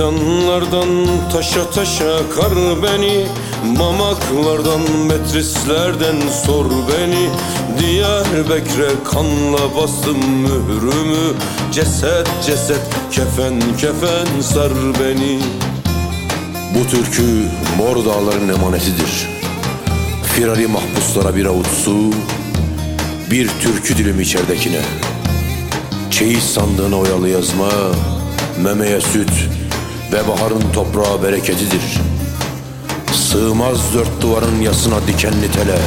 Zindanlardan taşa taşa kar beni Mamaklardan metrislerden sor beni Diyarbakır'a kanla bastım mührümü Ceset ceset kefen kefen sar beni Bu türkü Mor Dağların emanetidir. Firari mahpuslara bir avuç su, bir türkü dilim içeridekine. Çeyiz sandığına oyalı yazma, memeye süt ve baharın toprağa bereketidir. Sığmaz dört duvarın yasına dikenli tele.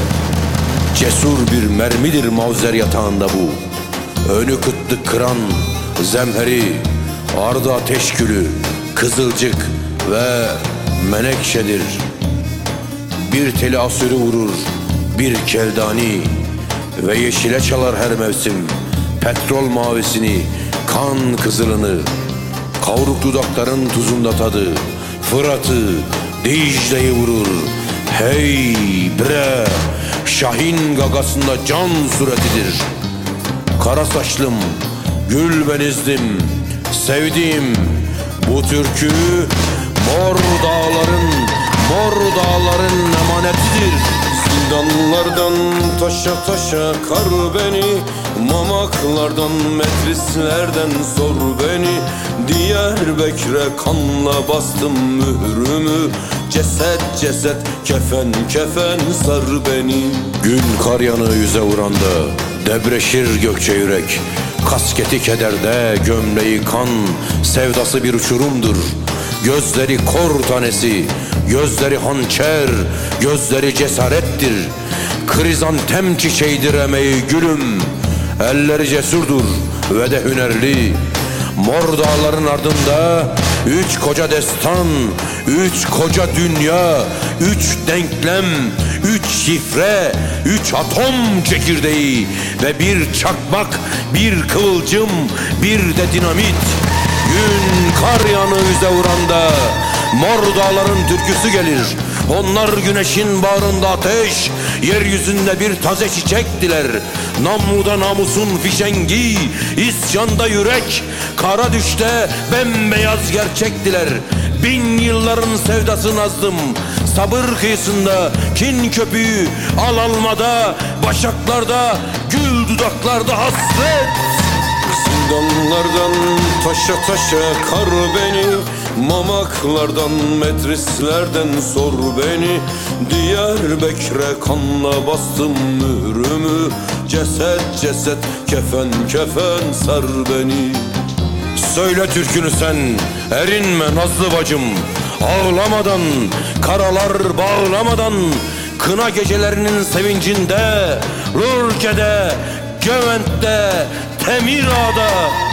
Cesur bir mermidir mavzer yatağında bu. Önü kıtlık kıran zemheri, ardı ateş külü, kızılcık ve menekşedir. Bir teli asürü vurur, bir keldani ve yeşile çalar her mevsim. Petrol mavisini, kan kızılını, kavruk dudakların tuzunda tadı, Fırat'ı, Dicle'yi vurur. Hey bre, Şahin gagasında can suretidir. Kara saçlım, gül benizdim, sevdiğim bu türkü mor dağların, mor dağların emanetidir. Zindanlardan taşa taşa kar beni Mamaklardan metrislerden sor beni. Diyarbakır'a kanla bastım mührümü Ceset ceset kefen kefen sar beni. Gün kar yanığı yüze vuranda Debreşir gökçe yürek. Kasketi kederde gömleği kan Sevdası bir uçurumdur Gözleri kor tanesi Gözleri hançer Gözleri cesarettir Krizantem çiçeğidir emeği gülüm Elleri cesurdur ve de hünerli Mor dağların ardında Üç koca destan, üç koca dünya, üç denklem, üç şifre, üç atom çekirdeği ve bir çakmak, bir kıvılcım, bir de dinamit. Gün kar yanı yüze vuranda mor dağların türküsü gelir. Onlar güneşin bağrında ateş, yeryüzünde bir taze çiçektiler. Namluda namusun fişengi, isyanda yürek, kara düşte bembeyaz gerçektiler. Bin yılların sevdası nazdım, sabır kıyısında kin köpüğü, al almada, başaklarda, gül dudaklarda hasret. Zindanlardan taşa taşa kar beni Mamaklardan metrislerden sor beni Diyarbakır'a kanla bastım mührümü Ceset ceset kefen kefen sar beni Söyle türkünü sen, erinme nazlı bacım. Ağlamadan, karalar bağlamadan, kına gecelerinin sevincinde, Lurke'de, Gevent'te, Temira'da,